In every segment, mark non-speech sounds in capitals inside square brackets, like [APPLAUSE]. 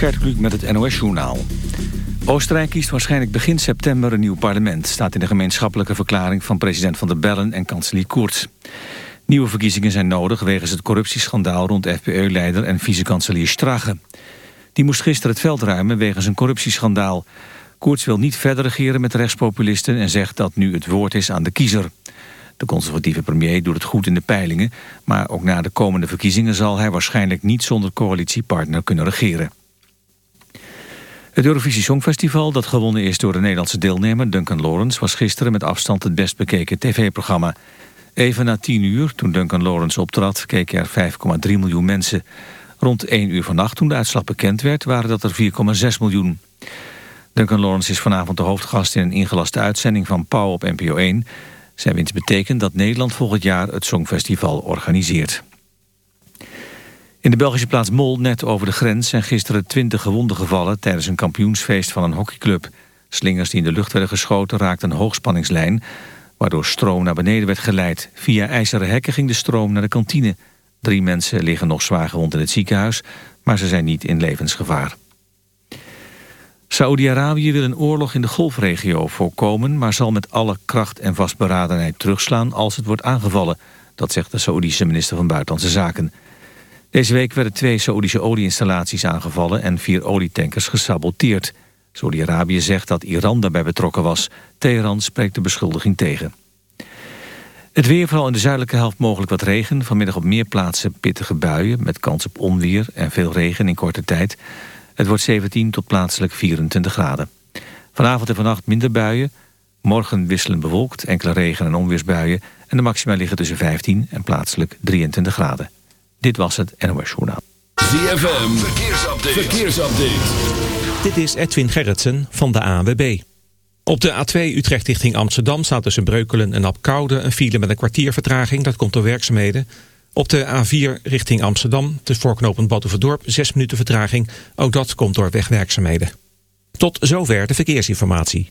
Gert Kluk met het NOS-journaal. Oostenrijk kiest waarschijnlijk begin september een nieuw parlement... staat in de gemeenschappelijke verklaring van president Van der Bellen en kanselier Kurz. Nieuwe verkiezingen zijn nodig wegens het corruptieschandaal... rond FPE-leider en vice-kanselier Strache. Die moest gisteren het veld ruimen wegens een corruptieschandaal. Kurz wil niet verder regeren met rechtspopulisten... en zegt dat nu het woord is aan de kiezer. De conservatieve premier doet het goed in de peilingen... maar ook na de komende verkiezingen zal hij waarschijnlijk niet zonder coalitiepartner kunnen regeren. Het Eurovisie Songfestival, dat gewonnen is door de Nederlandse deelnemer Duncan Lawrence... was gisteren met afstand het best bekeken tv-programma. Even na tien uur, toen Duncan Lawrence optrad, keken er 5,3 miljoen mensen. Rond 1 uur vannacht, toen de uitslag bekend werd, waren dat er 4,6 miljoen. Duncan Lawrence is vanavond de hoofdgast in een ingelaste uitzending van Pauw op NPO 1... Zijn winst betekent dat Nederland volgend jaar het Songfestival organiseert. In de Belgische plaats Mol, net over de grens, zijn gisteren 20 gewonden gevallen tijdens een kampioensfeest van een hockeyclub. Slingers die in de lucht werden geschoten raakten een hoogspanningslijn, waardoor stroom naar beneden werd geleid. Via ijzeren hekken ging de stroom naar de kantine. Drie mensen liggen nog zwaar gewond in het ziekenhuis, maar ze zijn niet in levensgevaar. Saoedi-Arabië wil een oorlog in de golfregio voorkomen... maar zal met alle kracht en vastberadenheid terugslaan als het wordt aangevallen. Dat zegt de Saoedische minister van Buitenlandse Zaken. Deze week werden twee Saoedische olieinstallaties aangevallen... en vier olietankers gesaboteerd. Saoedi-Arabië zegt dat Iran daarbij betrokken was. Teheran spreekt de beschuldiging tegen. Het weer, vooral in de zuidelijke helft mogelijk wat regen. Vanmiddag op meer plaatsen pittige buien... met kans op onweer en veel regen in korte tijd... Het wordt 17 tot plaatselijk 24 graden. Vanavond en vannacht minder buien. Morgen wisselen bewolkt, enkele regen- en onweersbuien. En de maxima liggen tussen 15 en plaatselijk 23 graden. Dit was het NOS Journaal. ZFM, verkeersupdate. verkeersupdate. Dit is Edwin Gerritsen van de ANWB. Op de A2 Utrecht richting Amsterdam staat tussen Breukelen en Apkoude... een file met een kwartier vertraging, dat komt door werkzaamheden... Op de A4 richting Amsterdam, te voorknopend Batuverdorp, 6 minuten vertraging. Ook dat komt door wegwerkzaamheden. Tot zover de verkeersinformatie.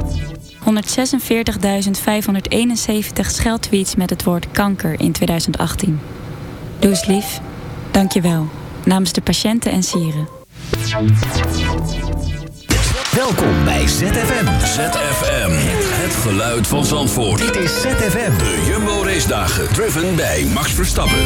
146.571 scheldtweets met het woord kanker in 2018. Doe eens lief. Dank je wel. Namens de patiënten en sieren. Welkom bij ZFM. ZFM, het geluid van Zandvoort. Dit is ZFM. De Jumbo Race Dagen, driven bij Max Verstappen.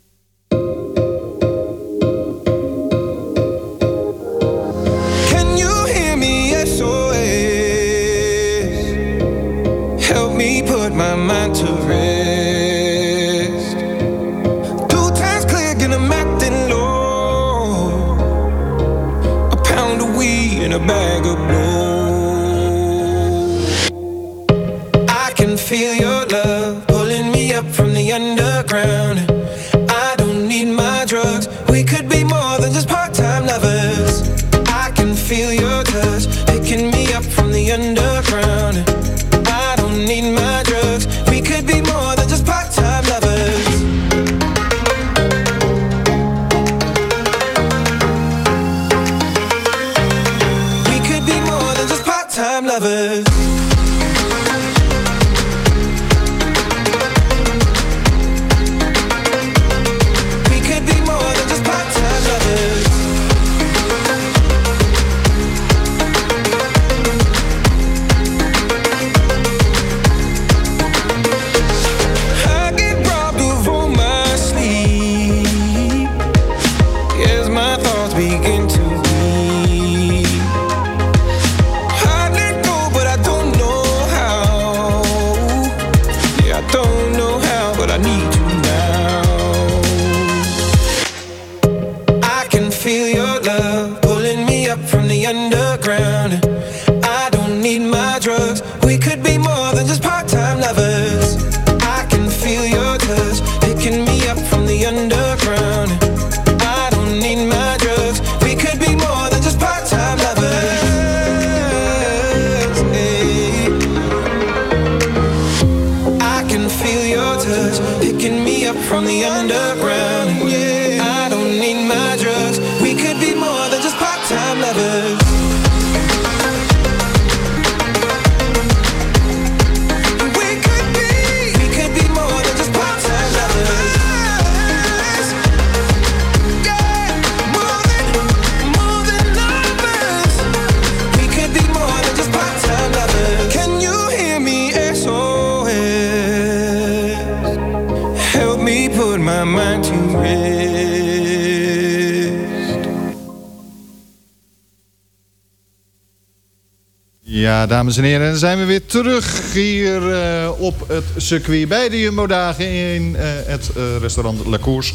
Dames en heren, dan zijn we weer terug hier eh, op het circuit bij de Jumbo-dagen in eh, het eh, restaurant La Course.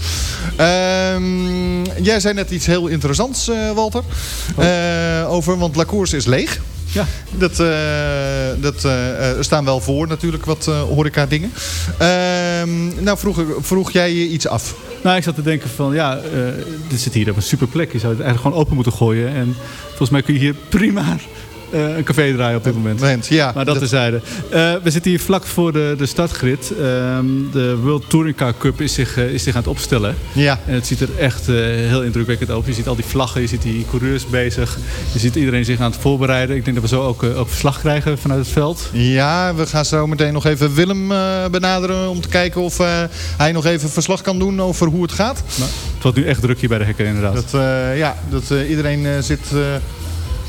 Ehm, jij zei net iets heel interessants, Walter, Eh, over, want La Course is leeg. Ja. Dat, dat, er staan wel voor natuurlijk wat eh, horeca dingen. Ehm, nou vroeg, vroeg jij je iets af. Nou, ik zat te denken van, ja, dit zit hier op een super plek. Je zou het eigenlijk gewoon open moeten gooien. En volgens mij kun je hier prima een café draaien op dit moment. ja, maar dat, dat- terzijde. Eh, we zitten hier vlak voor de, de startgrid. Ehm, de World Touring Car Cup is zich, eh, is zich aan het opstellen. Ja. En het ziet er echt eh, heel indrukwekkend uit. Je ziet al die vlaggen, je ziet die coureurs bezig. Je ziet iedereen zich aan het voorbereiden. Ik denk dat we zo ook, eh, ook verslag krijgen vanuit het veld. Ja, we gaan zo meteen nog even Willem eh, benaderen om te kijken of eh, hij nog even verslag kan doen over hoe het gaat. Maar het wordt nu echt druk hier bij de hekken inderdaad. Dat, eh, ja, dat eh, iedereen eh, zit, eh,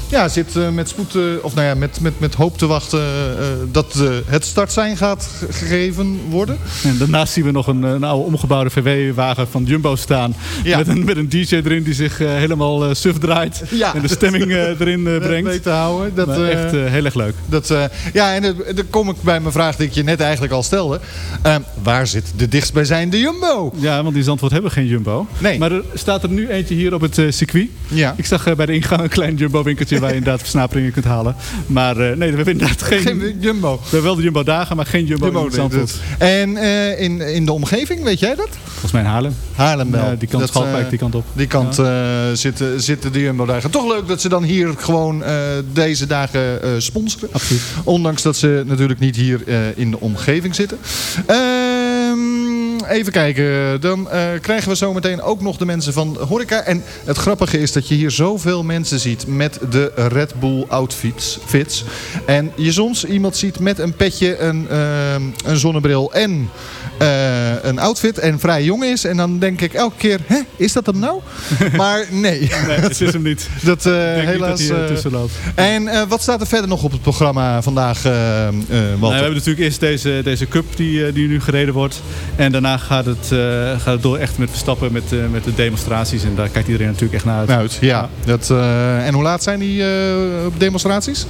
ja, zit eh, met spoed, eh, of nou ja, met, met, met hoop te wachten eh, dat het startsein gaat ge- gegeven worden. En daarnaast zien we nog een, een oude omgebouwde VW-wagen van Jumbo staan. Ja. Met, een, met een DJ erin die zich helemaal suf draait. Ja. En de stemming erin [LAUGHS] brengt. Te houden. Dat, Maar echt heel erg leuk. Dat, ja, en dan kom ik bij mijn vraag die ik je net eigenlijk al stelde. Eh, waar zit de dichtstbijzijnde Jumbo? Ja, want in Zandvoort hebben we geen Jumbo. Nee. Maar er staat er nu eentje hier op het circuit. Ja. Ik zag bij de ingang een klein Jumbo winkeltje waar je inderdaad versnaperingen kunt halen. Maar eh, nee, we hebben inderdaad geen, Geen Jumbo. We hebben wel de Jumbo dagen, maar geen Jumbo, Jumbo in Zandvoort. En eh, in, in de omgeving, weet jij dat? Volgens mij in Haarlem. Haarlem wel. Ja, die kant, Dat, Schalkwijk, eh, die kant op. Die kant eh, zitten, zitten de Jumbo dagen. Toch leuk dat ze dan hier gewoon eh, deze dagen eh, sponsoren. Absoluut. Ondanks dat ze natuurlijk niet hier eh, in de omgeving zitten. Ehm, even kijken. Dan eh, krijgen we zometeen ook nog de mensen van Horeca. En het grappige is dat je hier zoveel mensen ziet met de Red Bull outfits. Fits. En je soms iemand ziet met een petje, een, ehm, een zonnebril en eh, een outfit en vrij jong is. En dan denk ik elke keer, hè, is dat hem nou? [LAUGHS] maar nee. Nee, dat is hem niet. [LAUGHS] Dat Ik denk niet helaas... dat hij, eh. En wat staat er verder nog op het programma vandaag, eh, Walter? Nou, we hebben natuurlijk eerst deze, deze cup die, die nu gereden wordt. En daarna gaat het, gaat het door echt met Verstappen, met, met de demonstraties. En daar kijkt iedereen natuurlijk echt naar uit. ja. Dat, en hoe laat zijn die demonstraties?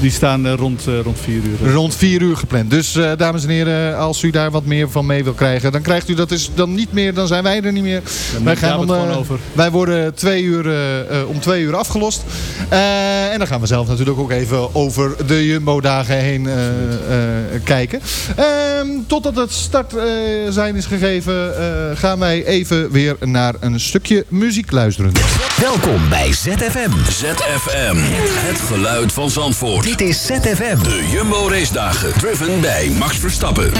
Die staan eh, rond, eh, rond vier uur. Rond vier uur gepland. Dus eh, dames en heren, als u daar wat meer van mee wil krijgen, dan krijgt u dat dus dan niet meer, dan zijn wij er niet meer. wij, eh, gewoon over. wij worden twee uur, eh, eh, om twee uur afgelost. Eh, en dan gaan we zelf natuurlijk ook even over de Jumbo-dagen heen eh, eh, kijken. Ehm, totdat het start eh, zijn is gegeven, eh, gaan wij even weer naar een stukje muziek luisteren. Welkom bij ZFM. ZFM. Het geluid van Zandvoort. Dit is ZFM. De Jumbo Race Dagen. Driven bij Max Verstappen.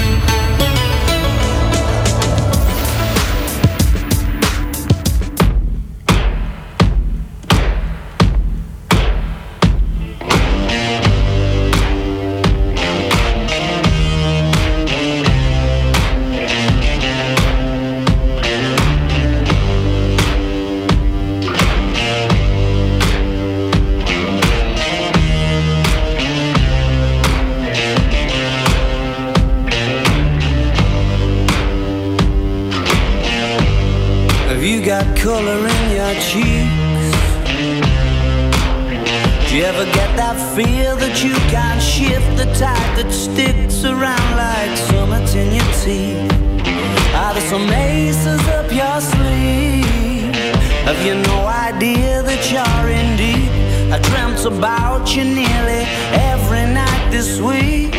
About you nearly every night this week.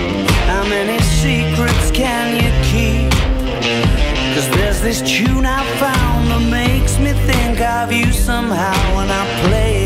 How many secrets can you keep? Cause there's this tune I found that makes me think of you somehow when I play it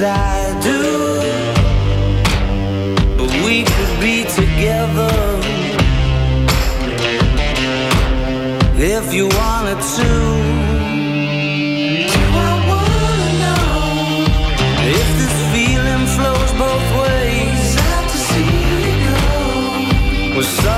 I do. But we could be together if you wanted to. Do I wanna know if this feeling flows both ways? To see you go.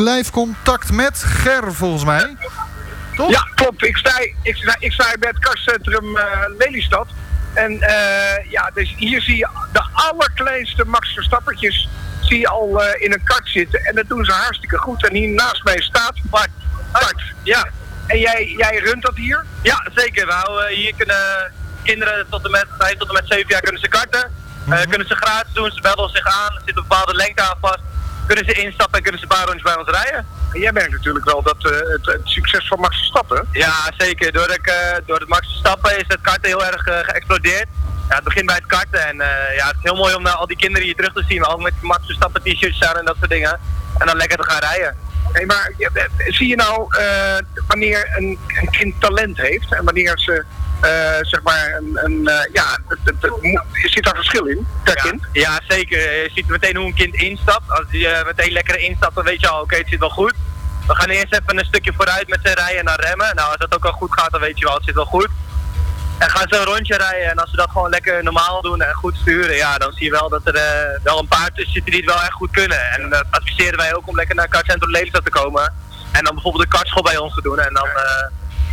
Live contact met Ger, volgens mij. Toch? Ja, klopt. Ik sta, ik sta, ik sta bij het kastcentrum eh, Lelystad. En eh, ja, dus hier zie je de allerkleinste Max Verstappertjes zie je al eh, in een kart zitten. En dat doen ze hartstikke goed. En hier naast mij staat Bart. Bart, ja. En jij, jij runt dat hier? Ja, zeker. We houden hier kunnen kinderen tot en met, tot en met 7 jaar kunnen ze karten. Eh, kunnen ze gratis doen, ze bellen zich aan, er zit een bepaalde lengte aan vast. Kunnen ze instappen en kunnen ze een paar rondjes bij ons rijden. En jij merkt natuurlijk wel dat eh, het, het succes van Max Verstappen. Ja, zeker. Door, de, eh, door het Max Verstappen is het karten heel erg eh, geëxplodeerd. ja, het begint bij het karten. En ja, het is heel mooi om naar al die kinderen hier terug te zien. Al met Max Verstappen t-shirts aan en dat soort dingen. En dan lekker te gaan rijden. Hey, maar zie je nou wanneer een, een kind talent heeft en wanneer ze zeg maar een, een eh, ja, het, het, het mo- zit daar verschil in per kind? Ja, zeker. Je ziet meteen hoe een kind instapt. Als hij eh, meteen lekker instapt, dan weet je al, oké, het zit wel goed. We gaan eerst even een stukje vooruit met zijn rijden en dan remmen. Nou, als dat ook al goed gaat, dan weet je wel, het zit wel goed. En gaan ze een rondje rijden en als ze dat gewoon lekker normaal doen en goed sturen, ja, dan zie je wel dat er eh, wel een paar tussen zitten die het wel echt goed kunnen. En dat adviseren wij ook om lekker naar Kartcentrum Lelystad te komen. En dan bijvoorbeeld een kartschool bij ons te doen. En dan eh,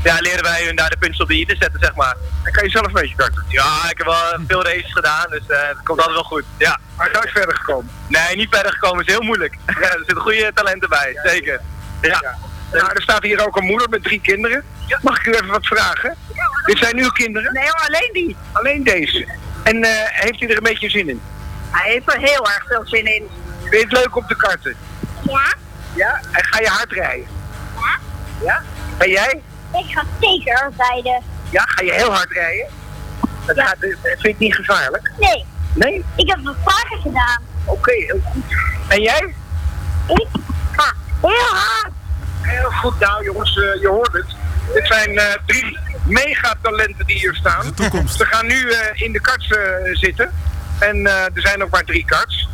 ja, leren wij hun daar de puntjes op de i te zetten, zeg maar. En kan je zelf een beetje karten? Ja, ik heb wel veel races gedaan, dus eh, het komt altijd wel goed. Ja. Maar nooit verder gekomen? Nee, niet verder gekomen is heel moeilijk. [LAUGHS] Ja, er zitten goede talenten bij, zeker. Ja. Nou, er staat hier ook een moeder met drie kinderen. Mag ik u even wat vragen? Dit zijn uw kinderen? Nee hoor, alleen die. Alleen deze. En eh, heeft u er een beetje zin in? Hij heeft er heel erg veel zin in. Vind je het leuk om te karten? Ja? Ja? En ga je hard rijden? Ja? Ja? En jij? Ik ga zeker rijden. Ja? Ga je heel hard rijden? Dat gaat, eh, vind je het niet gevaarlijk? Nee. Nee? Ik heb het vaker gedaan. Oké, heel goed. En jij? Ik ga heel hard. Heel goed. Nou jongens, eh, je hoort het. Dit zijn eh, drie megatalenten die hier staan. De toekomst. Ze gaan nu eh, in de karts zitten. En eh, er zijn ook maar drie karts.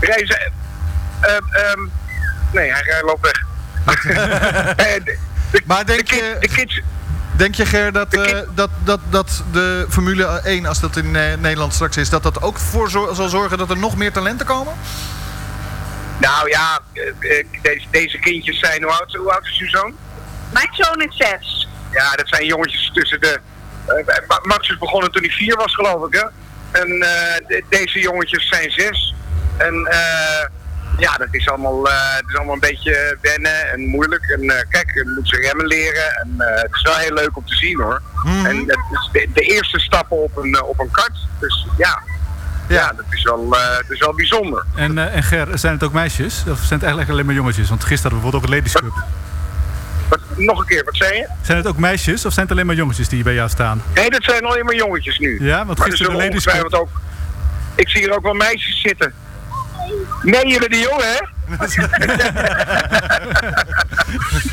Rijden ze... eh, ehm, nee, hij, hij loopt weg. [LAUGHS] Maar denk de, kid- je- de kids... Denk je, Ger, dat, eh, dat, dat, dat de Formule 1, als dat in eh, Nederland straks is, dat dat ook voor zal zorgen dat er nog meer talenten komen? Nou ja, eh, deze, deze kindjes zijn... Hoe oud, hoe oud is uw zoon? Mijn zoon is zes. Ja, dat zijn jongetjes tussen de... eh, Ma- Max is begonnen toen hij vier was, geloof ik, hè? En eh, de- deze jongetjes zijn zes. En eh, ja, dat is, allemaal, eh, het is allemaal een beetje wennen en moeilijk. En eh, kijk, je moet ze remmen leren. En eh, het is wel heel leuk om te zien, hoor. En het is de, de eerste stappen op een, op een kart. Dus ja, ja. dat, is wel, dat is wel bijzonder. En, en Ger, zijn het ook meisjes? Of zijn het eigenlijk alleen maar jongetjes? Want gisteren hadden we bijvoorbeeld ook een Ladies Cup. Wat, nog een keer, wat zei je? Zijn het ook meisjes of zijn het alleen maar jongetjes die hier bij jou staan? Nee, dat zijn alleen maar jongetjes nu. Ja, want er gisteren de Ladies ongetwijfeld ook... Ik zie hier ook wel meisjes zitten. Nee, jullie de jongen, hè? [LAUGHS]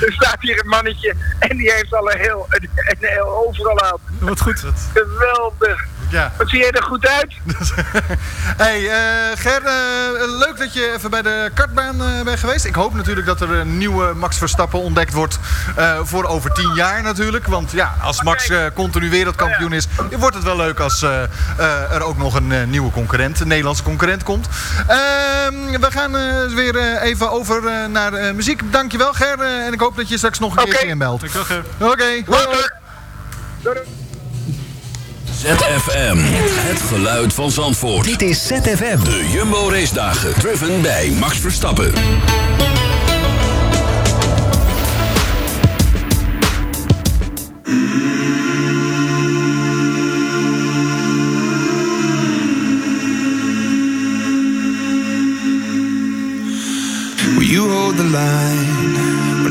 er staat hier een mannetje en die heeft al een heel, een, een heel overal aan. Wat goed. Geweldig. Ja. Wat zie jij er goed uit? [LAUGHS] hey, eh, Ger, eh, leuk dat je even bij de kartbaan eh, bent geweest. Ik hoop natuurlijk dat er een nieuwe Max Verstappen ontdekt wordt eh, voor over tien jaar natuurlijk. Want ja, als Max eh, continu wereldkampioen is, wordt het wel leuk als eh, eh, er ook nog een eh, nieuwe concurrent, een Nederlandse concurrent komt. Ehm, we gaan eh, weer even over naar eh, muziek. Dankjewel Ger en ik hoop dat je straks nog een keer inbelt. Dankjewel Ger. Oké, hoi. ZFM. Het geluid van Zandvoort. Dit is ZFM. De Jumbo Race Dagen. Driven bij Max Verstappen. Will you hold the line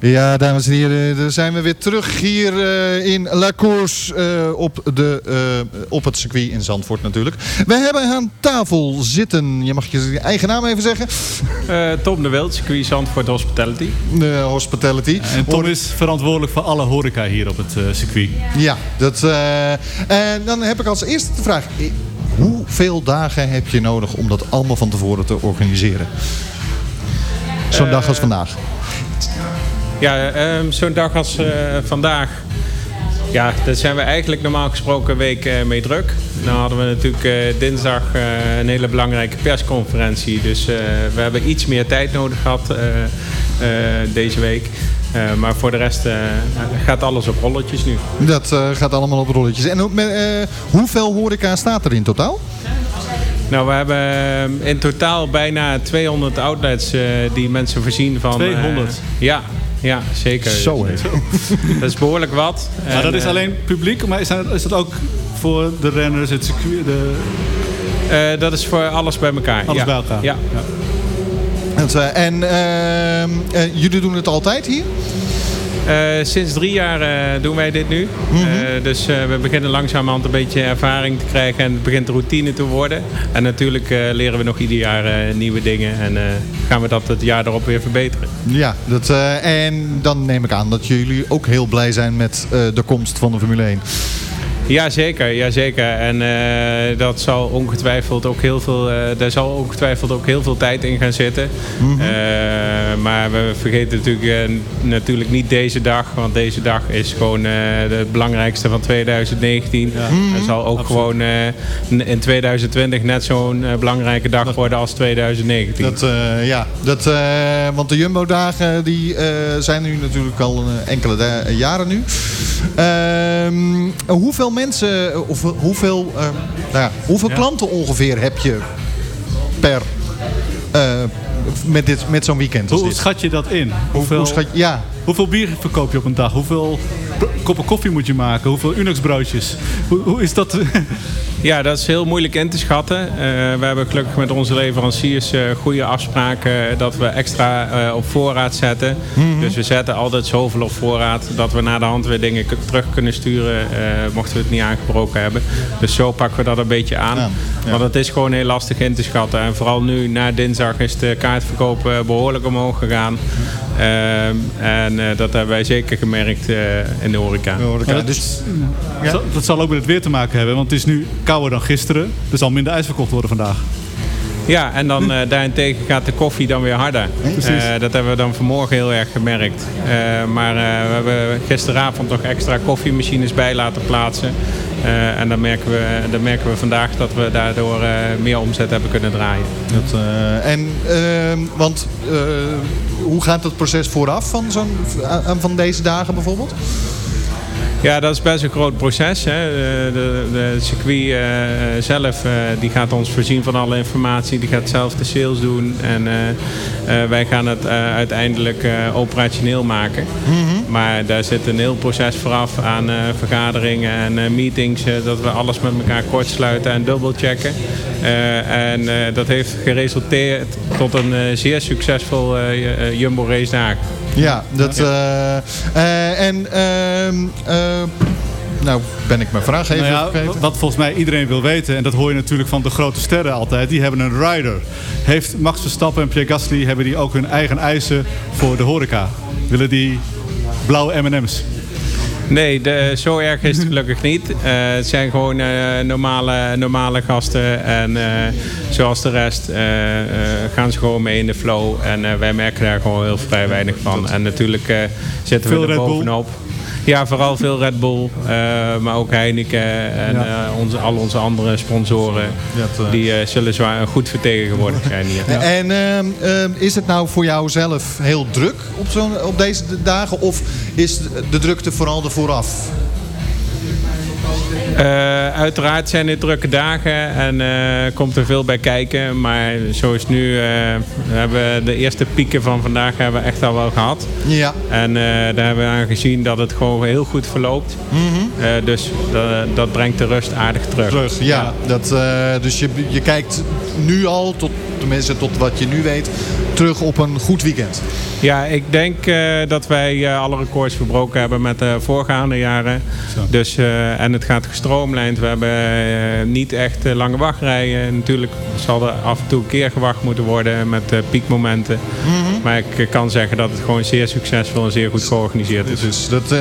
Ja, dames en heren, dan zijn we weer terug hier eh, in La Course eh, op, de, eh, op het circuit in Zandvoort natuurlijk. We hebben aan tafel zitten, je mag je eigen naam even zeggen. Tom de Wild, circuit Zandvoort Hospitality. De hospitality. En Tom is verantwoordelijk voor alle horeca hier op het circuit. Ja, dat, en dan heb ik als eerste de vraag. Hoeveel dagen heb je nodig om dat allemaal van tevoren te organiseren? Zo'n dag als vandaag. Ja, ehm, zo'n dag als eh, vandaag. Ja, daar zijn we eigenlijk normaal gesproken een week eh, mee druk. Nou hadden we natuurlijk eh, dinsdag eh, een hele belangrijke persconferentie. Dus eh, we hebben iets meer tijd nodig gehad eh, eh, deze week. Eh, maar voor de rest eh, gaat alles op rolletjes nu. Dat eh, gaat allemaal op rolletjes. En hoe- met, eh, hoeveel horeca staat er in totaal? Nou, we hebben eh, in totaal bijna 200 outlets eh, die mensen voorzien van... eh, 200? ja, ja, zeker. Zo, hè. [LAUGHS] Dat is behoorlijk wat. Maar En, dat is eh, alleen publiek, maar is dat, is dat ook voor de renners, het circuit, de... eh, dat is voor alles bij elkaar. Alles ja. bij elkaar. Ja. Dat, eh, en ehm, eh, jullie doen het altijd hier? Eh, sinds drie jaar eh, doen wij dit nu. Mhm. Eh, dus we beginnen langzamerhand een beetje ervaring te krijgen en het begint routine te worden. En natuurlijk leren we nog ieder jaar nieuwe dingen en gaan we dat het jaar erop weer verbeteren. Ja, dat, en dan neem ik aan dat jullie ook heel blij zijn met de komst van de Formule 1. Jazeker, jazeker. En eh, dat zal ongetwijfeld ook heel veel, eh, daar zal ongetwijfeld ook heel veel tijd in gaan zitten. Mhm. Eh, maar we vergeten natuurlijk, natuurlijk niet deze dag. Want deze dag is gewoon het belangrijkste van 2019. Er zal ook gewoon in 2020 net zo'n belangrijke dag worden als 2019. Dat, ja, dat, want de Jumbo-dagen die, zijn nu natuurlijk al enkele jaren nu. Ehm, hoeveel mensen, eh, of hoeveel, eh, nou ja, hoeveel klanten ongeveer heb je per, eh, met, dit, met zo'n weekend Hoe dit? schat je dat in? Hoeveel, hoe schat je- ja. hoeveel bier verkoop je op een dag? Hoeveel koppen koffie moet je maken? Hoeveel Unox broodjes? Hoe, hoe is dat? [LAUGHS] Ja, dat is heel moeilijk in te schatten. Eh, we hebben gelukkig met onze leveranciers eh, goede afspraken dat we extra eh, op voorraad zetten. Mhm. Dus we zetten altijd zoveel op voorraad dat we naar de hand weer dingen terug kunnen sturen mochten we het niet aangebroken hebben. Dus zo pakken we dat een beetje aan. Want het is gewoon heel lastig in te schatten. En vooral nu, na dinsdag, is de kaartverkoop eh, behoorlijk omhoog gegaan. Ehm, en dat hebben wij zeker gemerkt de horeca. horeca. dat, Dus- dat zal- dat zal ook met het weer te maken hebben, want het is nu kouder dan gisteren. Er zal minder ijs verkocht worden vandaag. Ja, en dan eh, daarentegen gaat de koffie dan weer harder. Eh, dat hebben we dan vanmorgen heel erg gemerkt. Eh, maar we hebben gisteravond nog extra koffiemachines bij laten plaatsen. En dan merken, we, dan merken we vandaag dat we daardoor meer omzet hebben kunnen draaien. Dat, en, ehm, want hoe gaat het proces vooraf van, zo'n, van deze dagen bijvoorbeeld? Ja, dat is best een groot proces. Hè. De, de, de circuit eh, zelf eh, die gaat ons voorzien van alle informatie. Die gaat zelf de sales doen. En eh, wij gaan het uiteindelijk operationeel maken. Maar daar zit een heel proces vooraf aan vergaderingen en meetings. dat we alles met elkaar kortsluiten en dubbelchecken. En dat heeft geresulteerd tot een zeer succesvol Jumbo Race dagen. Ja, dat, eh, eh, en ehm, eh, nou ben ik mijn vraag even Nou ja, wat volgens mij iedereen wil weten, en dat hoor je natuurlijk van de grote sterren altijd, die hebben een rider. Heeft Max Verstappen en Pierre Gasly hebben die ook hun eigen eisen voor de horeca? Willen die blauwe M&M's? Nee, de, zo erg is het gelukkig niet. Eh, het zijn gewoon eh, normale, normale gasten. En eh, zoals de rest gaan ze gewoon mee in de flow. En wij merken daar gewoon heel vrij weinig van. En natuurlijk zitten Veel we er bovenop. Ja, vooral veel Red Bull. eh, maar ook Heineken en eh, onze, al onze andere sponsoren. Eh, Die zullen zwaar goed vertegenwoordigd zijn hier. En ehm, ehm, is het nou voor jou zelf heel druk op, op deze dagen? Of is de drukte vooral er vooraf? Eh, uiteraard zijn dit drukke dagen en eh, komt er veel bij kijken. Maar zoals nu eh, hebben we de eerste pieken van vandaag hebben we echt al wel gehad. Ja. En daar hebben we aan gezien dat het gewoon heel goed verloopt. Mhm. Eh, dus dat, dat brengt de rust aardig terug. Terug, ja. Dat, dus je, je kijkt nu al, tot, tenminste tot wat je nu weet, terug op een goed weekend. Ja, ik denk eh, dat wij eh, alle records verbroken hebben met de voorgaande jaren. Dus, eh, en het gaat gestroomlijnd. We hebben niet echt lange wachtrijen. Natuurlijk zal er af en toe een keer gewacht moeten worden met piekmomenten. Mhm. Maar ik kan zeggen dat het gewoon zeer succesvol en zeer goed georganiseerd is. Dus dat,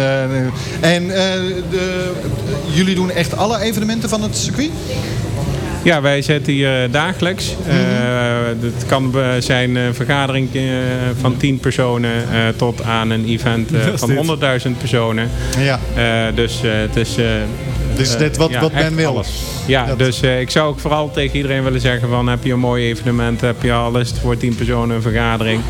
en de, jullie doen echt alle evenementen van het circuit? Ja, wij zitten hier eh, dagelijks. Mhm. Eh, het kan eh, zijn een vergadering van 10 personen tot aan een event van dit. 100.000 personen. Ja. Dus het is... Dus net wat- ja, wat men wil. alles. Ja, dus ik zou ook vooral tegen iedereen willen zeggen van heb je een mooi evenement, heb je al is het voor 10 personen een vergadering.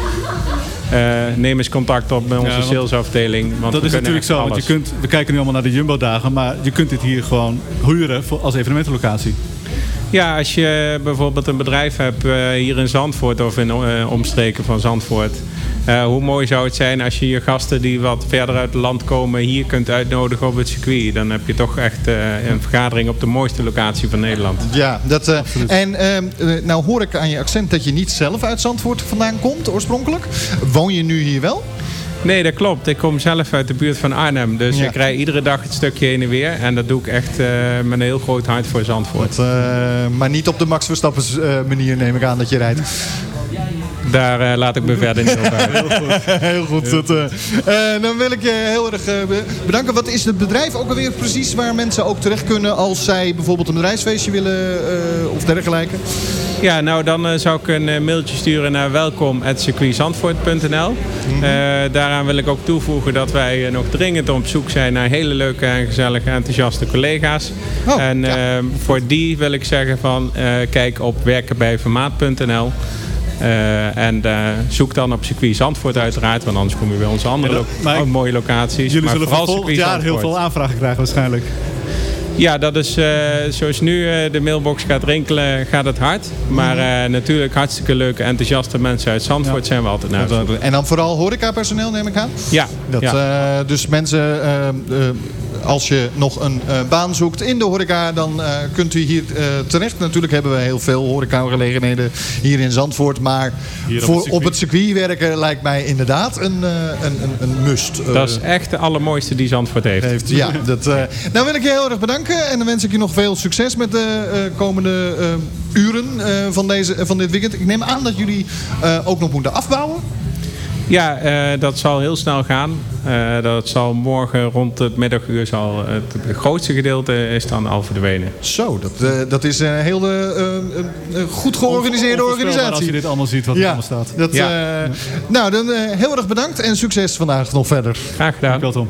Neem eens contact op met onze Ja, want salesafdeling. Want dat is natuurlijk zo, want alles. je kunt, we kijken nu allemaal naar de Jumbo-dagen, maar je kunt dit hier gewoon huren voor, als evenementenlocatie. Ja, als je bijvoorbeeld een bedrijf hebt eh, hier in Zandvoort of in eh, omstreken van Zandvoort. eh, hoe mooi zou het zijn als je je gasten die wat verder uit het land komen hier kunt uitnodigen op het circuit. Dan heb je toch echt eh, een vergadering op de mooiste locatie van Nederland. Ja, dat, eh, en nou hoor ik aan je accent dat je niet zelf uit Zandvoort vandaan komt oorspronkelijk. Woon je nu hier wel? Nee, dat klopt. Ik kom zelf uit de buurt van Arnhem. Dus Ja. ik rij iedere dag het stukje heen en weer. En dat doe ik echt eh, met een heel groot hart voor Zandvoort. Dat, eh, maar niet op de Max Verstappen eh, manier neem ik aan dat je rijdt. Daar eh, laat ik me verder niet over uit. [LAUGHS] Heel goed. Heel goed. Dat, eh, dan wil ik je heel erg eh, be- bedanken. Wat is het bedrijf ook alweer precies waar mensen ook terecht kunnen als zij bijvoorbeeld een bedrijfsfeestje willen eh, of dergelijke? Ja, nou dan zou ik een mailtje sturen naar welkom.circuitzandvoort.nl Eh, Daaraan wil ik ook toevoegen dat wij nog dringend op zoek zijn naar hele leuke en gezellige enthousiaste collega's. en eh, voor die wil ik zeggen van eh, kijk op werkenbijvermaat.nl Eh, en eh, zoek dan op circuit Zandvoort uiteraard, want anders kom je bij onze andere Ja, dat- ook mooie locaties. Jullie maar zullen vooral voor volgend jaar heel veel aanvragen krijgen waarschijnlijk. Ja, dat is eh, zoals nu eh, de mailbox gaat rinkelen, gaat het hard. Maar Mhm. eh, natuurlijk hartstikke leuke, enthousiaste mensen uit Zandvoort zijn we altijd naar. En dan vooral horecapersoneel neem ik aan? Ja. Dat, ja. eh, dus mensen, eh, eh, als je nog een eh, baan zoekt in de horeca, dan eh, kunt u hier eh, terecht. Natuurlijk hebben we heel veel horecagelegenheden hier in Zandvoort. Maar Hier op voor, het circuit. op het circuit werken lijkt mij inderdaad een, eh, een, een, een must. Eh, Dat is echt de allermooiste die Zandvoort heeft. heeft. Ja, [LAUGHS] dat, eh, nou wil ik je heel erg bedanken. En dan wens ik je nog veel succes met de eh, komende uren eh, van, deze, van dit weekend. Ik neem aan dat jullie eh, ook nog moeten afbouwen. Ja, eh, dat zal heel snel gaan. Eh, dat zal morgen rond het middaguur zal het, grootste gedeelte is dan al verdwenen. Zo, dat, eh, dat is een heel eh, goed georganiseerde organisatie. Als je dit allemaal ziet wat er Ja, allemaal staat. Dat, eh, Nou, dan eh, heel erg bedankt en succes vandaag nog verder. Graag gedaan. Dankjewel Tom.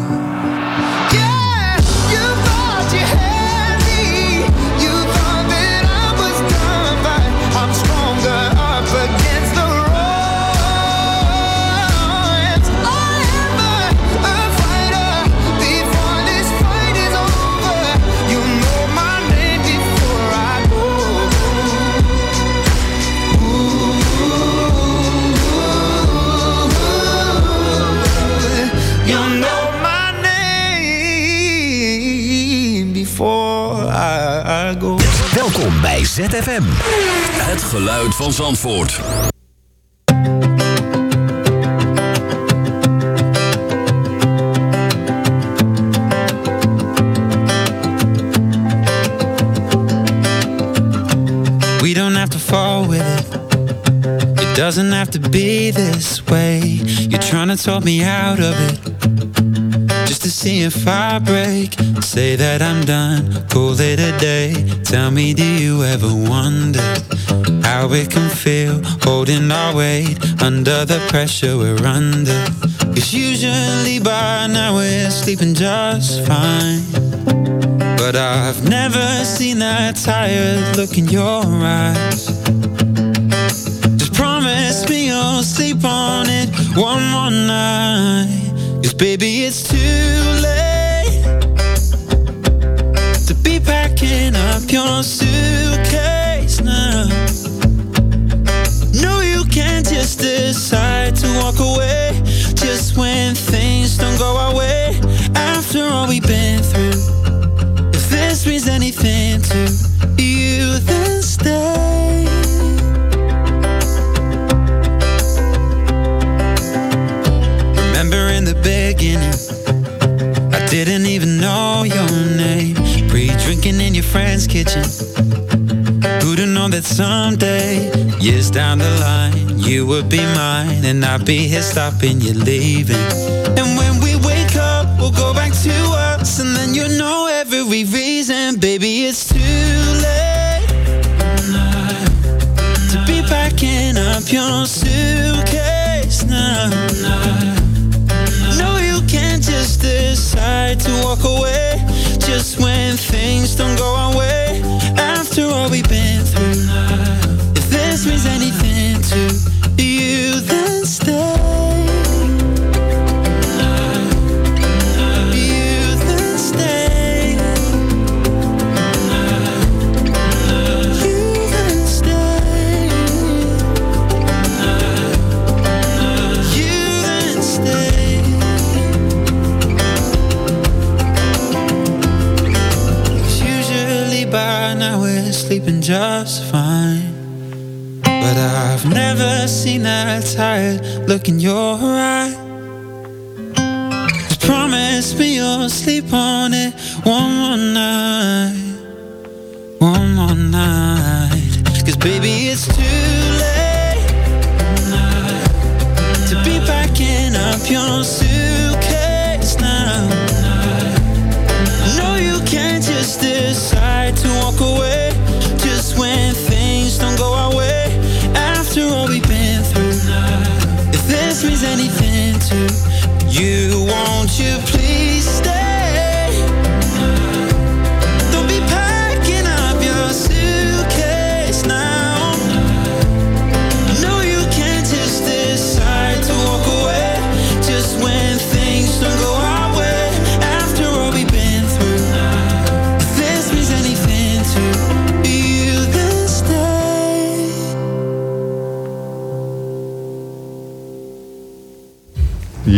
ZFM. Het geluid van Zandvoort. We don't have to fall with it. It doesn't have to be this way. You're trying to talk me out of it. See if I break. Say that I'm done, call it a day. Tell me, do you ever wonder how it can feel holding our weight under the pressure we're under? Cause usually by now we're sleeping just fine. But I've never seen that tired look in your eyes. Just promise me you'll sleep on it one more night. Cause baby, it's go our way. After all we've been through, if this means anything to you, then stay. Remember in the beginning, I didn't even know your name. Pre drinking in your friend's kitchen. Who'd have known that someday, years down the line, you would be mine and I'd be here stopping you leaving. Every reason, baby, it's too late to be packing up your suitcase now. No, you can't just decide to walk away just when things don't go our way. After all we've been through, if this means anything to you, then stay. Just fine. But I've never seen that tired look in your eye. Just promise me you'll sleep on it one more night. One more night. Cause baby, it's too late to be packing up your suitcase now. No, you can't just decide to walk away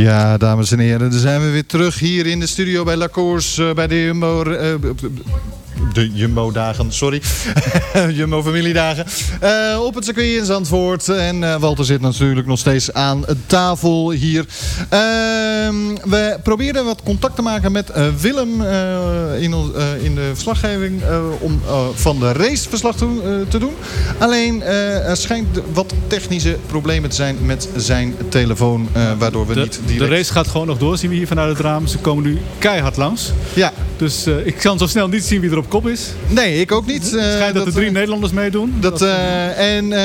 Ja, dames en heren, dan zijn we weer terug hier in de studio bij Lacours eh, bij de Jumbo... eh, de Jumbo-dagen, sorry. [LAUGHS] Jumbo-familiedagen. Eh, op het circuit in Zandvoort. En eh, Walter zit natuurlijk nog steeds aan tafel hier. Ehm, we proberen wat contact te maken met eh, Willem in, in de verslaggeving om van de race verslag te, te doen. Alleen er schijnt wat technische problemen te zijn met zijn telefoon, waardoor we De, niet de direct... race gaat gewoon nog door, zien we hier vanuit het raam. Ze komen nu keihard langs. Ja. Dus ik kan zo snel niet zien wie er op kop is. Nee, ik ook niet. Het schijnt dat, er drie eh, Nederlanders meedoen. Dat, eh, en eh,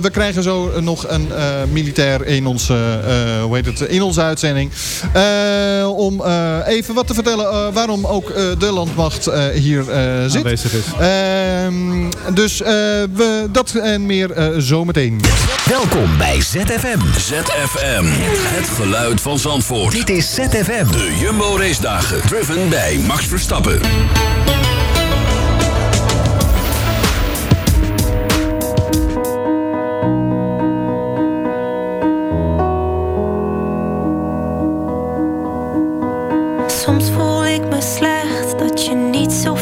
we krijgen zo nog een eh, militair in onze, eh, hoe heet het, in onze uitzending. Eh, om eh, even wat te vertellen eh, waarom ook eh, de landmacht eh, hier eh, zit. Aanwezig is. Ehm, dus eh, we, dat en meer eh, zometeen. Welkom bij ZFM. ZFM. Het geluid van Zandvoort. Dit is ZFM. De Jumbo Race Dagen. Driven bij Max Verstappen. Slecht dat je niet zo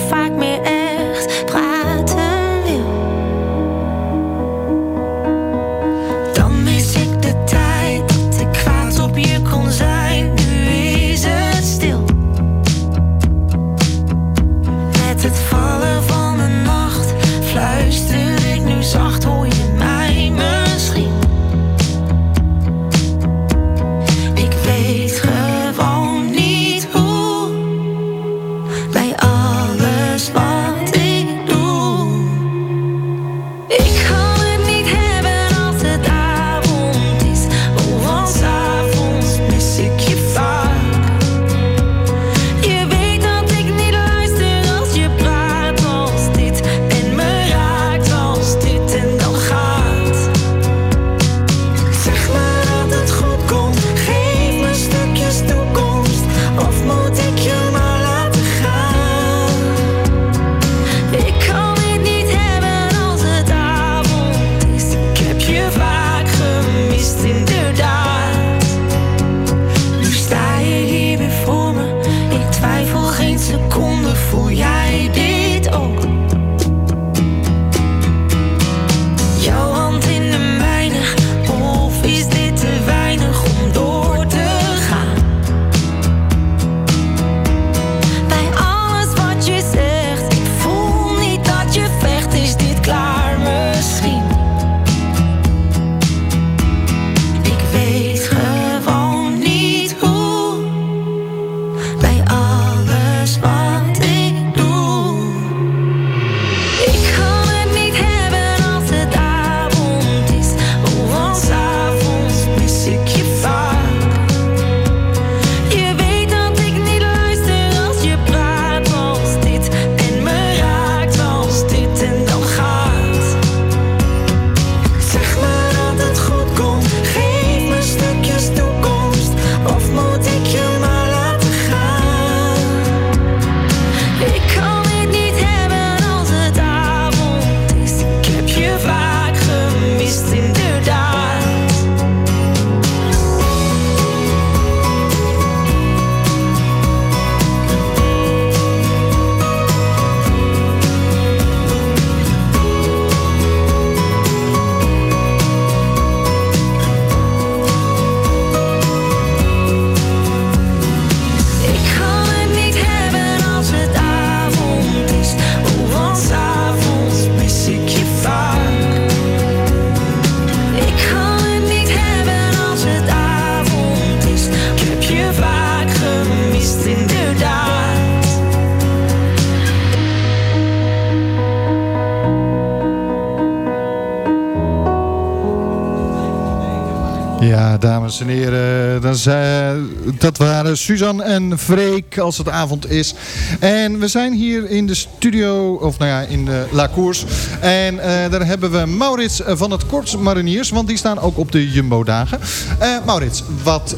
dat waren Suzanne en Freek als het avond is. En we zijn hier in de studio, of nou ja, in de La Cours. En eh, daar hebben we Maurits eh, van het Korps Mariniers, want die staan ook op de Jumbo-dagen. Eh, Maurits, wat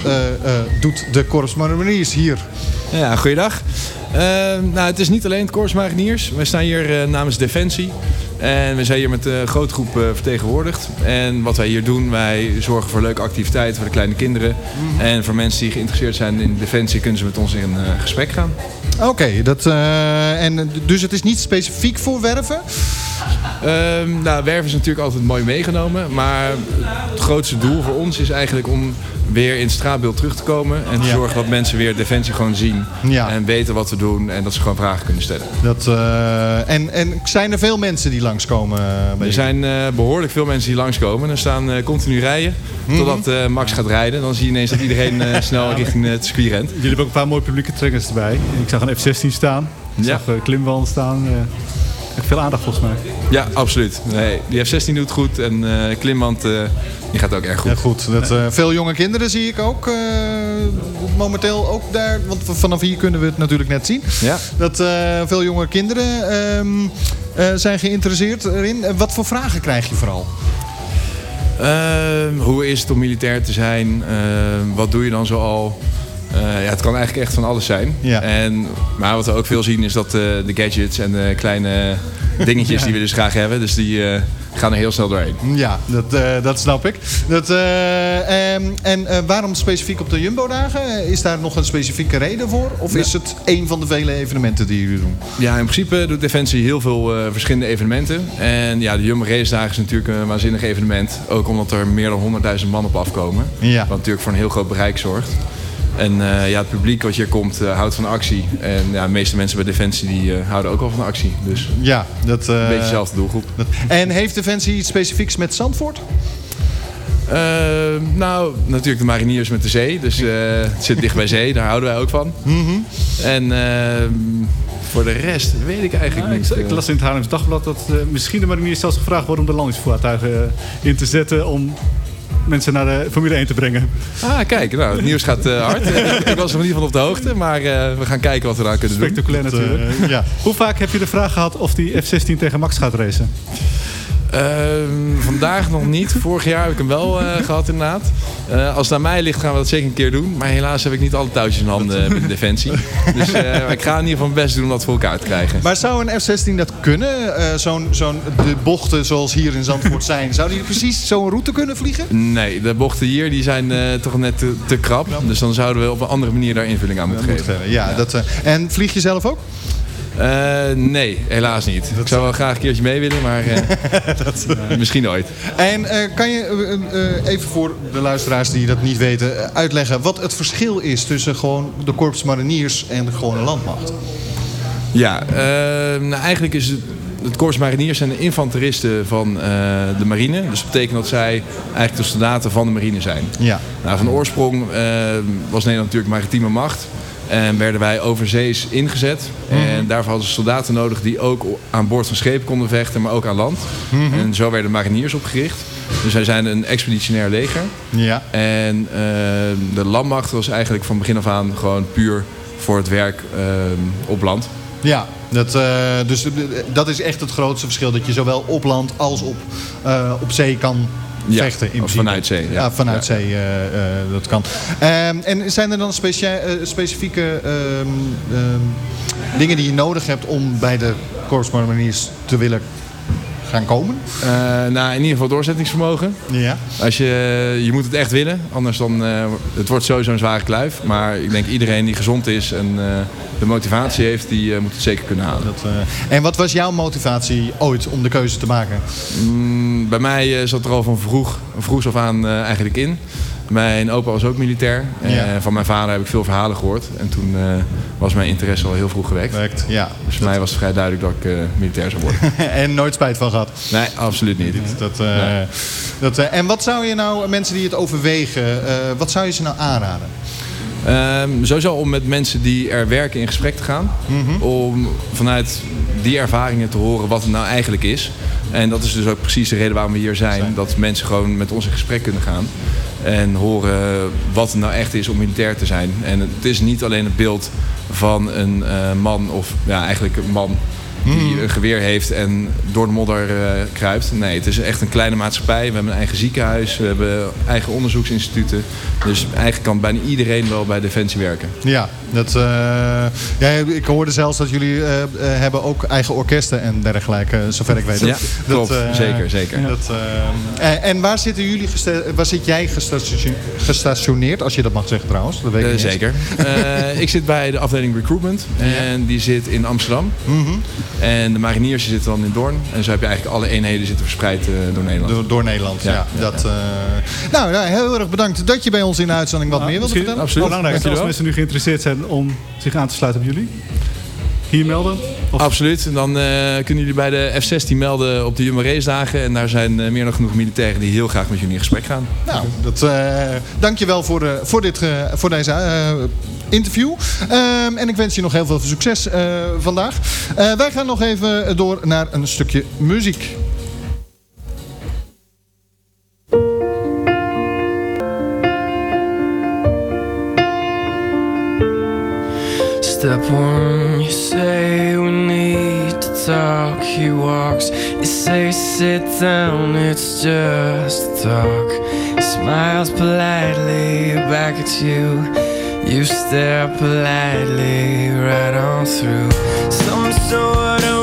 doet de Korps Mariniers hier? Ja, goeiedag. Nou, het is niet alleen het Corps Mariniers. We staan hier namens Defensie. En we zijn hier met een grote groep eh, vertegenwoordigd. En wat wij hier doen, wij zorgen voor leuke activiteiten voor de kleine kinderen. En voor mensen die geïnteresseerd zijn in Defensie kunnen ze met ons in eh, gesprek gaan. Oké, dat eh, en dus het is niet specifiek voor werven? Ehm, nou, werven is natuurlijk altijd mooi meegenomen. Maar het grootste doel voor ons is eigenlijk om weer in het straatbeeld terug te komen. En te Ja. zorgen dat mensen weer Defensie gewoon zien. Ja. En weten wat we doen. En dat ze gewoon vragen kunnen stellen. Dat, eh, en, en zijn er veel mensen die langskomen? eh, bij Er zijn eh, behoorlijk veel mensen die langskomen. Er staan continu rijen. Mhm. Totdat eh, Max gaat rijden. Dan zie je ineens dat iedereen eh, [LAUGHS] snel richting het circuit rent. Jullie hebben ook een paar mooie publieke trainers erbij. Ik zag een F-16 staan. Ik Ja. zag uh, klimwanden staan. Veel aandacht volgens mij. Ja, absoluut. Nee, die F-16 doet goed. En eh Klimband eh, die gaat ook erg goed. Ja, goed. Dat, eh, veel jonge kinderen zie ik ook eh, momenteel ook daar. Want vanaf hier kunnen we het natuurlijk net zien. Ja. Dat eh, veel jonge kinderen ehm, eh, zijn geïnteresseerd erin. Wat voor vragen krijg je vooral? Ehm, hoe is het om militair te zijn? Ehm, wat doe je dan zoal? Eh ja, het kan eigenlijk echt van alles zijn. Ja. En, maar wat we ook veel zien is dat eh, de gadgets en de kleine dingetjes [LAUGHS] Ja. die we dus graag hebben, dus die eh, gaan er heel snel doorheen. Ja, dat, dat snap ik. Dat, eh, ehm, en waarom specifiek op de Jumbo-dagen? Is daar nog een specifieke reden voor? Of is het een van de vele evenementen die jullie doen? Ja, in principe doet Defensie heel veel verschillende evenementen. En ja, de Jumbo Race Dagen is natuurlijk een waanzinnig evenement. Ook omdat er meer dan 100.000 man op afkomen. Ja. Wat natuurlijk voor een heel groot bereik zorgt. En eh, ja, het publiek wat hier komt eh, houdt van actie. En ja, de meeste mensen bij Defensie die, eh, houden ook wel van actie. Dus Ja, dat... eh, een beetje dezelfde doelgroep. dat- En heeft Defensie iets specifieks met Zandvoort? Eh, nou, natuurlijk de mariniers met de zee. Dus eh, het zit dicht bij zee, daar houden wij ook van. En eh, voor de rest weet ik eigenlijk ik, niet. ik las in het Haarlems Dagblad dat eh, misschien de mariniers zelfs gevraagd worden om de landingsvoertuigen in te zetten om mensen naar de Formule 1 te brengen. Ah, kijk, nou, het nieuws gaat eh, hard. [LAUGHS] ik was nog in ieder geval op de hoogte, maar eh, we gaan kijken wat we daar kunnen doen. Spectaculair natuurlijk. eh, ja. Hoe vaak heb je de vraag gehad of die F-16 tegen Max gaat racen? Ehm, vandaag nog niet. Vorig jaar heb ik hem wel eh, gehad inderdaad. Eh, als het aan mij ligt gaan we dat zeker een keer doen. Maar helaas heb ik niet alle touwtjes in handen binnen Defensie. Dus eh, ik ga in ieder geval mijn best doen om dat voor elkaar te krijgen. Maar zou een F-16 dat kunnen? Eh, zo'n, zo'n, de bochten zoals hier in Zandvoort zijn. Zou die precies zo'n route kunnen vliegen? Nee, de bochten hier die zijn eh, toch net te, te krap. Dus dan zouden we op een andere manier daar invulling aan moeten geven. Ja, Dat, eh, en vlieg je zelf ook? Eh, nee, helaas niet. Ik zou wel graag een keertje mee willen, maar eh, [LAUGHS] misschien ooit. En eh, kan je eh, eh, even voor de luisteraars die dat niet weten eh, uitleggen wat het verschil is tussen gewoon de korps mariniers en de gewone landmacht? Ja, eh, nou eigenlijk is het, het Korps Mariniers zijn de infanteristen van eh, de marine. Dus dat betekent dat zij eigenlijk de soldaten van de marine zijn. Ja. Nou, van oorsprong eh, was Nederland natuurlijk maritieme macht. En werden wij overzees ingezet. Mhm. En daarvoor hadden ze soldaten nodig die ook aan boord van schepen konden vechten, maar ook aan land. Mhm. En zo werden mariniers opgericht. Dus wij zijn een expeditionair leger. Ja. En eh, de landmacht was eigenlijk van begin af aan gewoon puur voor het werk eh, op land. Ja, dat, eh, dus dat is echt het grootste verschil. Dat je zowel op land als op, op zee kan Ja, vechten. In vanuit zee, ja. Ja, vanuit Ja. zee eh, eh, dat kan. Ehm, en zijn er dan specia- eh, specifieke ehm, ehm, dingen die je nodig hebt om bij de Corps Mariniers te willen gaan komen? Eh, nou, in ieder geval doorzettingsvermogen. Ja. Als je, je moet het echt willen, anders dan, eh, het wordt sowieso een zware kluif. Maar ik denk iedereen die gezond is en eh, de motivatie heeft, die moet het zeker kunnen halen. Dat, En wat was jouw motivatie ooit om de keuze te maken? Mm, bij mij zat er al van vroeg, vroeg af aan eigenlijk in. Mijn opa was ook militair. Ja. van mijn vader heb ik veel verhalen gehoord. En toen eh, was mijn interesse al heel vroeg gewekt. ja. Dus voor mij was het vrij duidelijk dat ik eh, militair zou worden. [LAUGHS] en nooit spijt van gehad? Nee, absoluut niet. Dat, eh, dat, eh, en wat zou je nou, mensen die het overwegen, eh, wat zou je ze nou aanraden? Ehm, sowieso om met mensen die er werken in gesprek te gaan. Mhm. Om vanuit die ervaringen te horen wat het nou eigenlijk is. En dat is dus ook precies de reden waarom we hier zijn. Dat mensen gewoon met ons in gesprek kunnen gaan. En horen wat het nou echt is om militair te zijn. En het is niet alleen het beeld van een eh, man, of ja, eigenlijk een man die een geweer heeft en door de modder eh, kruipt. Nee, het is echt een kleine maatschappij. We hebben een eigen ziekenhuis, we hebben eigen onderzoeksinstituten. Dus eigenlijk kan bijna iedereen wel bij Defensie werken. Ja, dat, eh, ja, ik hoorde zelfs dat jullie eh, hebben ook eigen orkesten en dergelijke, zover ik weet. Ja, Dat, klopt. Zeker, zeker. Dat, en, waar, zitten jullie waar zit jij gestatione- gestationeerd, als je dat mag zeggen trouwens? Dat weet ik niet zeker. Ik zit bij de afdeling recruitment en die zit in Amsterdam. Mhm. En de mariniers zitten dan in Doorn. En zo heb je eigenlijk alle eenheden zitten verspreid eh, door Nederland. Door, door Nederland, ja. Ja, ja, dat, eh, nou, ja, heel erg bedankt dat je bij ons in de uitzending wat meer wilde Misschien vertellen. Absoluut. Belangrijk als mensen nu geïnteresseerd zijn om zich aan te sluiten op jullie. Hier melden? Absoluut. En dan eh, kunnen jullie bij de F-16 melden op de Jumbo Race dagen. En daar zijn eh, meer dan genoeg militairen die heel graag met jullie in gesprek gaan. Nou, dat, eh dank je wel voor, eh, voor, dit, eh, voor deze eh, interview. Ehm, en ik wens je nog heel veel succes eh, vandaag. Eh, wij gaan nog even door naar een stukje muziek. Step one, talk. He walks, you say sit down, it's just talk. He smiles politely back at you. You stare politely right on through some sort of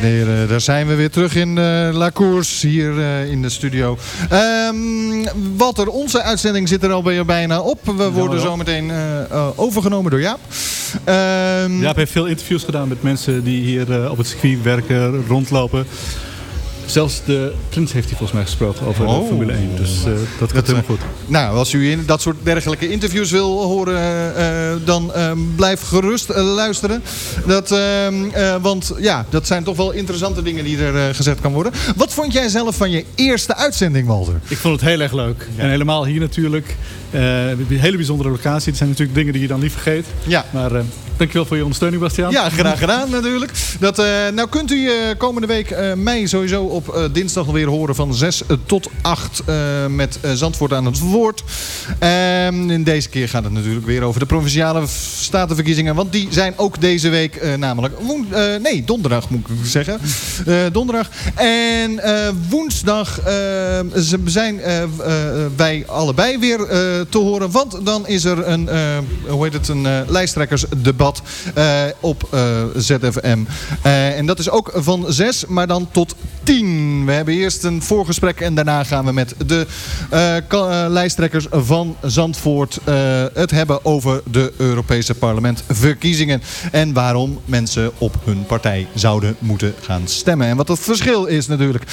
en heren, daar zijn we weer terug in eh, La Course, hier eh, in de studio. Ehm Walter, onze uitzending zit er al bij- bijna op. We worden wel. zo meteen eh, eh, overgenomen door Jaap. Ehm, Jaap heeft veel interviews gedaan met mensen die hier op het circuit werken, rondlopen. Zelfs de prins heeft hij volgens mij gesproken over Oh. de Formule 1. Dus eh, dat gaat eh, helemaal goed. Nou, als u in dat soort dergelijke interviews wil horen, eh, eh, dan ehm, blijf gerust eh, luisteren. Dat, ehm, eh, want ja, dat zijn toch wel interessante dingen die er eh, gezegd kan worden. Wat vond jij zelf van je eerste uitzending, Walter? Ik vond het heel erg leuk. En helemaal hier natuurlijk. eh, een hele bijzondere locatie. Het zijn natuurlijk dingen die je dan niet vergeet. Ja. Maar eh, Dankjewel voor je ondersteuning, Bastiaan. Ja, graag gedaan natuurlijk. Dat, eh, nou kunt u eh, komende week eh, mij sowieso op dinsdag weer horen van 6 tot 8 eh, met Zandvoort aan het woord. Ehm, en deze keer gaat het natuurlijk weer over de provinciale statenverkiezingen. Want die zijn ook deze week namelijk... nee, donderdag moet ik zeggen. Donderdag. En woensdag zijn wij allebei weer te horen. Want dan is er een, hoe heet het, een lijsttrekkersdebat eh, op eh, ZFM. Eh, en dat is ook van 6, maar dan tot 10. We hebben eerst een voorgesprek en daarna gaan we met de lijsttrekkers van Zandvoort het hebben over de Europese parlementverkiezingen. En waarom mensen op hun partij zouden moeten gaan stemmen. En wat het verschil is natuurlijk.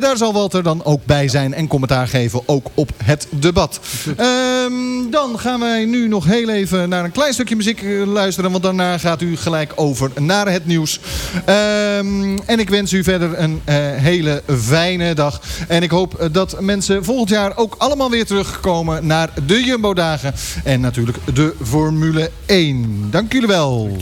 Daar zal Walter dan ook bij zijn en commentaar geven ook op het debat. Ehm, dan gaan wij nu nog heel even naar een klein stukje muziek luisteren. Want daarna gaat u gelijk over naar het nieuws. Ehm, en ik wens u verder een eh, hele fijne dag. En ik hoop eh, dat mensen volgend jaar ook allemaal weer terugkomen naar de Jumbo-dagen. En natuurlijk de Formule 1. Dank jullie wel.